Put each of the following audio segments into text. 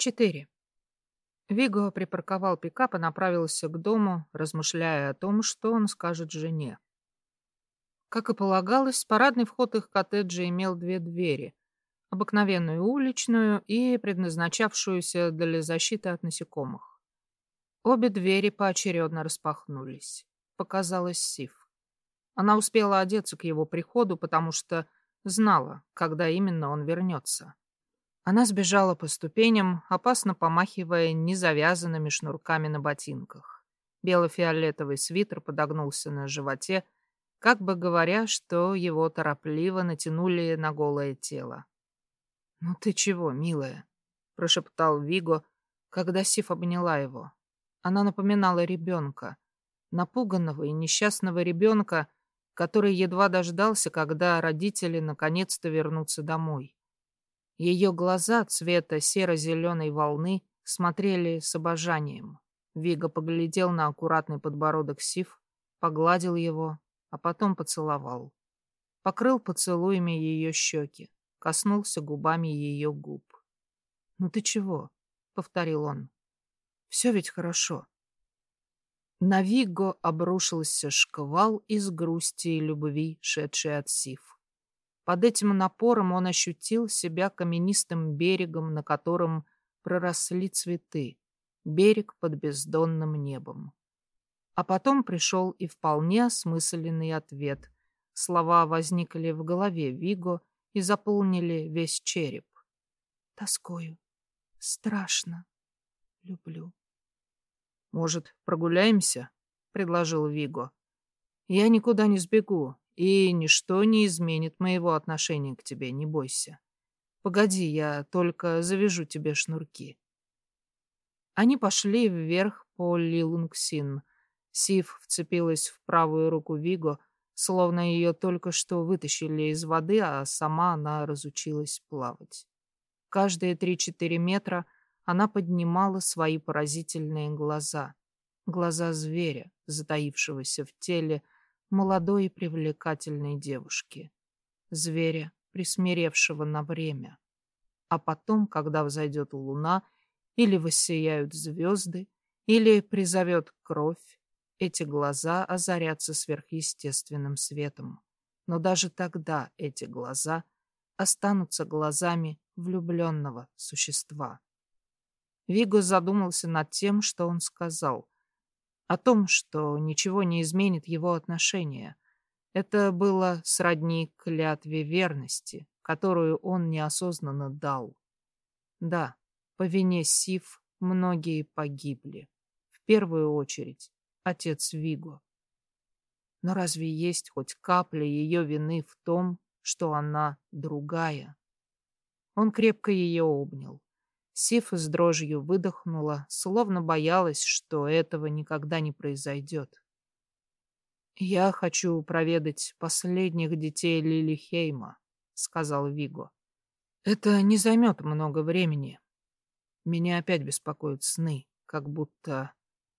Четыре. Виго припарковал пикап и направился к дому, размышляя о том, что он скажет жене. Как и полагалось, парадный вход их коттеджа имел две двери. Обыкновенную уличную и предназначавшуюся для защиты от насекомых. Обе двери поочередно распахнулись. Показалась Сив. Она успела одеться к его приходу, потому что знала, когда именно он вернется. Она сбежала по ступеням, опасно помахивая незавязанными шнурками на ботинках. Бело-фиолетовый свитер подогнулся на животе, как бы говоря, что его торопливо натянули на голое тело. «Ну ты чего, милая?» — прошептал Виго, когда Сиф обняла его. Она напоминала ребенка, напуганного и несчастного ребенка, который едва дождался, когда родители наконец-то вернутся домой. Ее глаза цвета серо-зеленой волны смотрели с обожанием. Вига поглядел на аккуратный подбородок Сив, погладил его, а потом поцеловал. Покрыл поцелуями ее щеки, коснулся губами ее губ. «Ну ты чего?» — повторил он. «Все ведь хорошо». На Виго обрушился шквал из грусти и любви, шедший от Сив. Под этим напором он ощутил себя каменистым берегом, на котором проросли цветы, берег под бездонным небом. А потом пришел и вполне осмысленный ответ. Слова возникли в голове Виго и заполнили весь череп. Тоскою. Страшно. Люблю. «Может, прогуляемся?» — предложил Виго. «Я никуда не сбегу. И ничто не изменит моего отношения к тебе, не бойся. Погоди, я только завяжу тебе шнурки. Они пошли вверх по Лилунгсин. Сив вцепилась в правую руку Виго, словно ее только что вытащили из воды, а сама она разучилась плавать. Каждые три-четыре метра она поднимала свои поразительные глаза. Глаза зверя, затаившегося в теле, молодой и привлекательной девушки, зверя, присмиревшего на время. А потом, когда взойдет луна, или воссияют звезды, или призовет кровь, эти глаза озарятся сверхъестественным светом. Но даже тогда эти глаза останутся глазами влюбленного существа. Виго задумался над тем, что он сказал, о том, что ничего не изменит его отношения. Это было сродни клятве верности, которую он неосознанно дал. Да, по вине Сив многие погибли. В первую очередь отец Виго. Но разве есть хоть капля ее вины в том, что она другая? Он крепко ее обнял. Сиф с дрожью выдохнула, словно боялась, что этого никогда не произойдет. «Я хочу проведать последних детей Лили Хейма», — сказал Виго. «Это не займет много времени. Меня опять беспокоят сны, как будто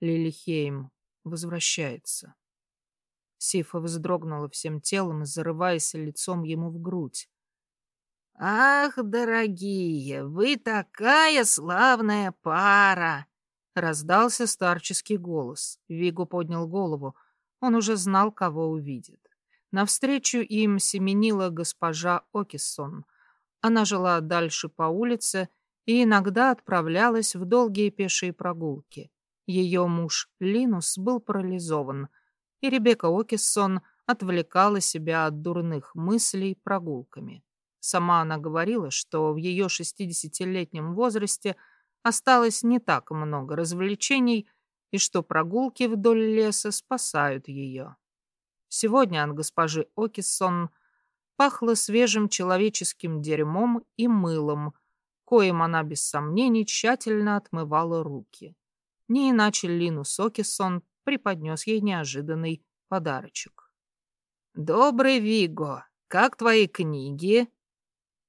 Лили Хейм возвращается». Сифа вздрогнула всем телом, зарываясь лицом ему в грудь. «Ах, дорогие, вы такая славная пара!» Раздался старческий голос. Виго поднял голову. Он уже знал, кого увидит. Навстречу им семенила госпожа Окиссон. Она жила дальше по улице и иногда отправлялась в долгие пешие прогулки. Ее муж Линус был парализован, и Ребекка Окиссон отвлекала себя от дурных мыслей прогулками. Сама она говорила, что в ее шестидесятилетнем возрасте осталось не так много развлечений и что прогулки вдоль леса спасают ее. Сегодня от госпожи Окиссон пахло свежим человеческим дерьмом и мылом, коим она без сомнений тщательно отмывала руки. Не иначе Линус Окиссон преподнес ей неожиданный подарочек. «Добрый Виго, как твои книги?»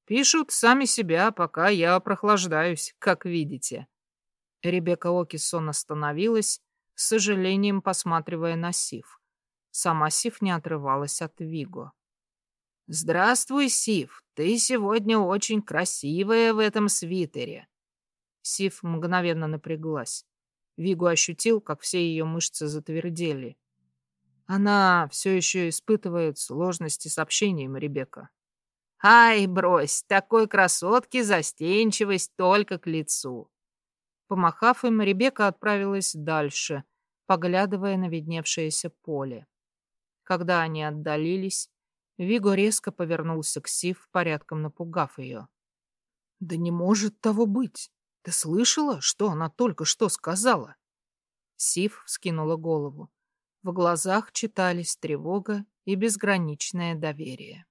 Пишут сами себя, пока я прохлаждаюсь, как видите. Ребекка Окисон остановилась, с сожалением посматривая на Сив. Сама Сив не отрывалась от Виго. «Здравствуй, Сив. Ты сегодня очень красивая в этом свитере». Сив мгновенно напряглась. Вигу ощутил, как все ее мышцы затвердели. Она все еще испытывает сложности с общением, Ребекка. Ай, брось, такой красотке застенчивость только к лицу. Помахав им, Ребекка отправилась дальше, поглядывая на видневшееся поле. Когда они отдалились, Виго резко повернулся к Сив, порядком напугав ее. «Да не может того быть! Ты слышала, что она только что сказала?» Сив вскинула голову. В глазах читались тревога и безграничное доверие.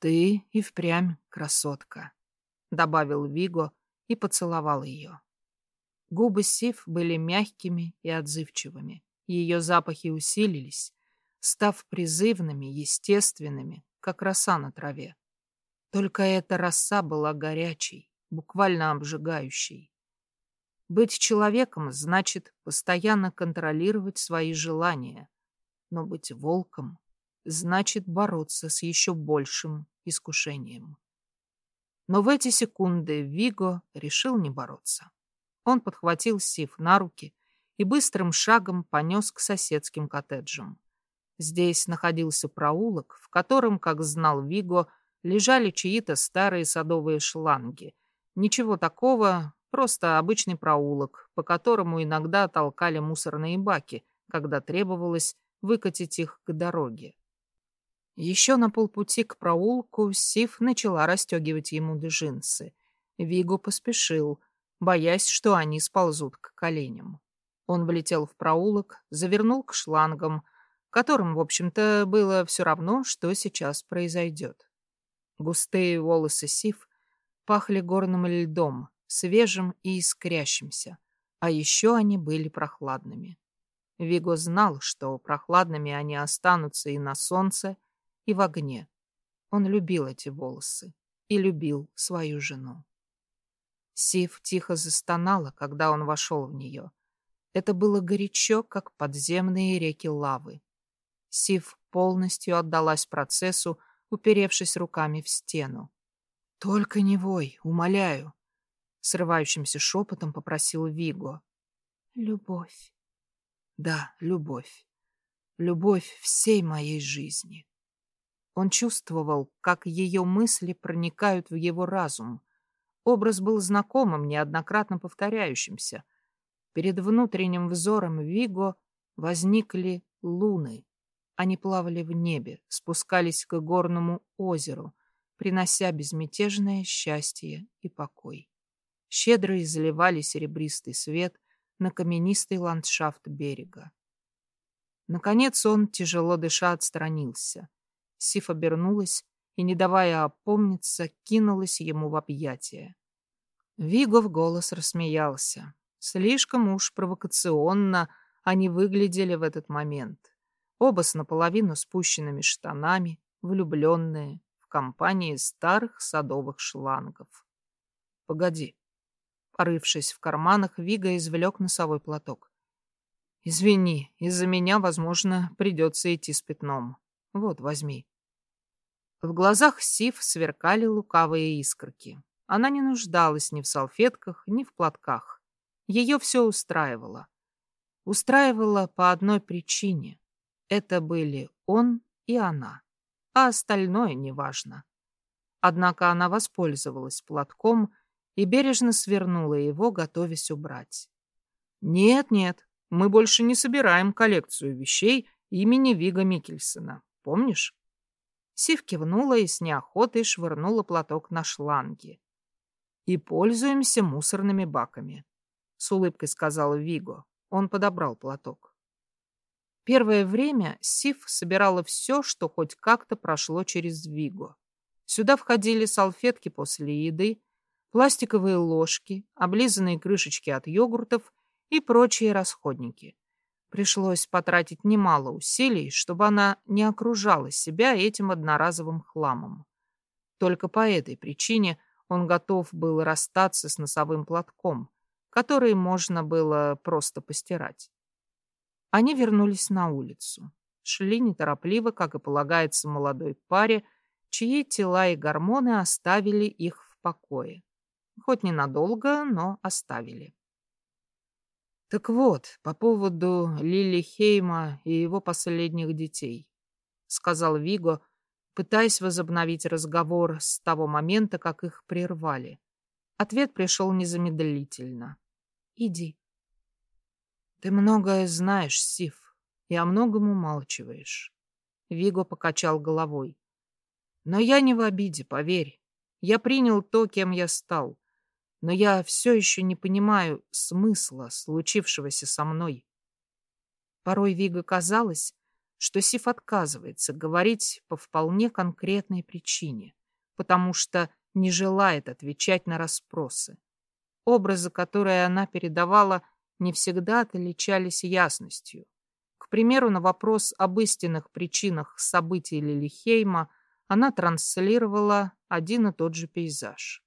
«Ты и впрямь красотка», — добавил Виго и поцеловал ее. Губы Сив были мягкими и отзывчивыми. Ее запахи усилились, став призывными, естественными, как роса на траве. Только эта роса была горячей, буквально обжигающей. Быть человеком значит постоянно контролировать свои желания, но быть волком значит бороться с еще большим искушением. Но в эти секунды Виго решил не бороться. Он подхватил Сив на руки и быстрым шагом понес к соседским коттеджам. Здесь находился проулок, в котором, как знал Виго, лежали чьи-то старые садовые шланги. Ничего такого, Просто обычный проулок, по которому иногда толкали мусорные баки, когда требовалось выкатить их к дороге. Еще на полпути к проулку Сив начала расстегивать ему джинсы. Виго поспешил, боясь, что они сползут к коленям. Он влетел в проулок, завернул к шлангам, которым, в общем-то, было все равно, что сейчас произойдет. Густые волосы Сив пахли горным льдом, свежим и искрящимся, а еще они были прохладными. Виго знал, что прохладными они останутся и на солнце, и в огне. Он любил эти волосы и любил свою жену. Сив тихо застонала, когда он вошел в нее. Это было горячо, как подземные реки лавы. Сив полностью отдалась процессу, уперевшись руками в стену. «Только не вой, умоляю», Срывающимся шепотом попросил Виго. Любовь. Да, любовь. Любовь всей моей жизни. Он чувствовал, как ее мысли проникают в его разум. Образ был знакомым, неоднократно повторяющимся. Перед внутренним взором Виго возникли луны. Они плавали в небе, спускались к горному озеру, принося безмятежное счастье и покой щедро изливали серебристый свет на каменистый ландшафт берега. Наконец он, тяжело дыша, отстранился. Сиф обернулась и, не давая опомниться, кинулась ему в объятия. Виго в голос рассмеялся. Слишком уж провокационно они выглядели в этот момент. Оба с наполовину спущенными штанами, влюбленные, в компании старых садовых шлангов. «Погоди», Порывшись в карманах, Вига извлек носовой платок. «Извини, из-за меня, возможно, придется идти с пятном. Вот, возьми». В глазах Сив сверкали лукавые искорки. Она не нуждалась ни в салфетках, ни в платках. Ее все устраивало. Устраивало по одной причине. Это были он и она, а остальное неважно. Однако она воспользовалась платком и бережно свернула его, готовясь убрать. «Нет-нет, мы больше не собираем коллекцию вещей имени Вига Микельсона. Помнишь?» Сив кивнула и с неохотой швырнула платок на шланги. «И пользуемся мусорными баками», — с улыбкой сказал Виго. Он подобрал платок. Первое время Сив собирала все, что хоть как-то прошло через Виго. Сюда входили салфетки после еды, пластиковые ложки, облизанные крышечки от йогуртов и прочие расходники. Пришлось потратить немало усилий, чтобы она не окружала себя этим одноразовым хламом. Только по этой причине он готов был расстаться с носовым платком, который можно было просто постирать. Они вернулись на улицу. Шли неторопливо, как и полагается молодой паре, чьи тела и гормоны оставили их в покое. Хоть ненадолго, но оставили. Так вот, по поводу Лили Хейма и его последних детей, сказал Виго, пытаясь возобновить разговор с того момента, как их прервали. Ответ пришел незамедлительно. Иди. Ты многое знаешь, Сив, и о многом умалчиваешь. Виго покачал головой. Но я не в обиде, поверь. Я принял то, кем я стал но я все еще не понимаю смысла случившегося со мной. Порой Вига казалось, что Сиф отказывается говорить по вполне конкретной причине, потому что не желает отвечать на расспросы. Образы, которые она передавала, не всегда отличались ясностью. К примеру, на вопрос об истинных причинах событий Лилихейма она транслировала один и тот же пейзаж.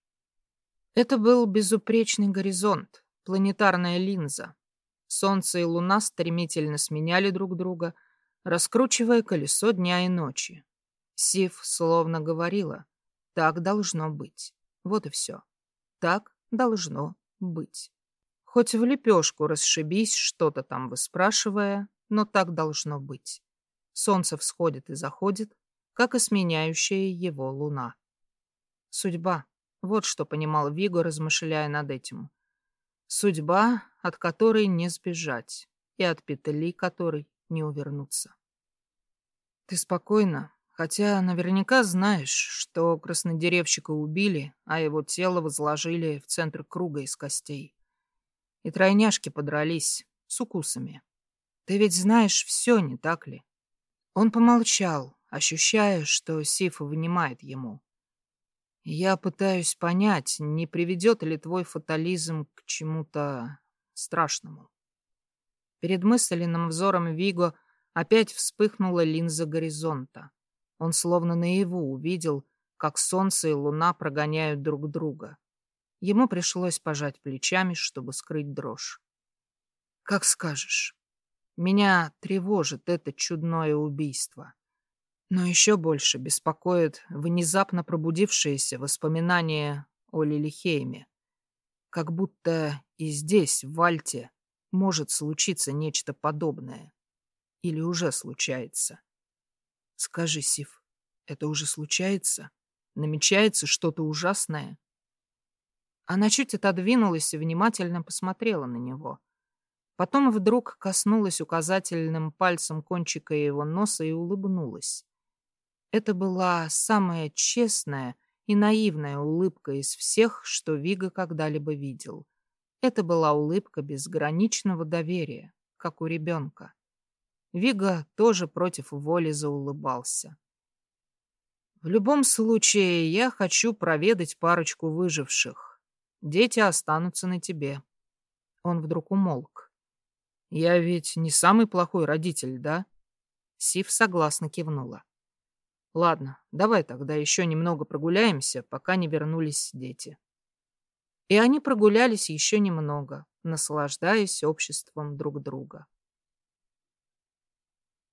Это был безупречный горизонт, планетарная линза. Солнце и луна стремительно сменяли друг друга, раскручивая колесо дня и ночи. Сив словно говорила, так должно быть. Вот и все. Так должно быть. Хоть в лепешку расшибись, что-то там выспрашивая, но так должно быть. Солнце всходит и заходит, как и сменяющая его луна. Судьба. Вот что понимал Виго, размышляя над этим. Судьба, от которой не сбежать, и от петли которой не увернуться. Ты спокойно, хотя наверняка знаешь, что краснодеревщика убили, а его тело возложили в центр круга из костей. И тройняшки подрались с укусами. Ты ведь знаешь все, не так ли? Он помолчал, ощущая, что Сиф внимает ему. Я пытаюсь понять, не приведет ли твой фатализм к чему-то страшному. Перед мысленным взором Виго опять вспыхнула линза горизонта. Он словно наяву увидел, как солнце и луна прогоняют друг друга. Ему пришлось пожать плечами, чтобы скрыть дрожь. «Как скажешь. Меня тревожит это чудное убийство. Но еще больше беспокоит внезапно пробудившиеся воспоминания о Лилихейме. Как будто и здесь, в Вальте, может случиться нечто подобное. Или уже случается. Скажи, Сив, это уже случается? Намечается что-то ужасное? Она чуть отодвинулась и внимательно посмотрела на него. Потом вдруг коснулась указательным пальцем кончика его носа и улыбнулась. Это была самая честная и наивная улыбка из всех, что Вига когда-либо видел. Это была улыбка безграничного доверия, как у ребенка. Вига тоже против воли заулыбался. В любом случае, я хочу проведать парочку выживших. Дети останутся на тебе. Он вдруг умолк. Я ведь не самый плохой родитель, да? Сив согласно кивнула. Ладно, давай тогда еще немного прогуляемся, пока не вернулись дети. И они прогулялись еще немного, наслаждаясь обществом друг друга.